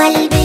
al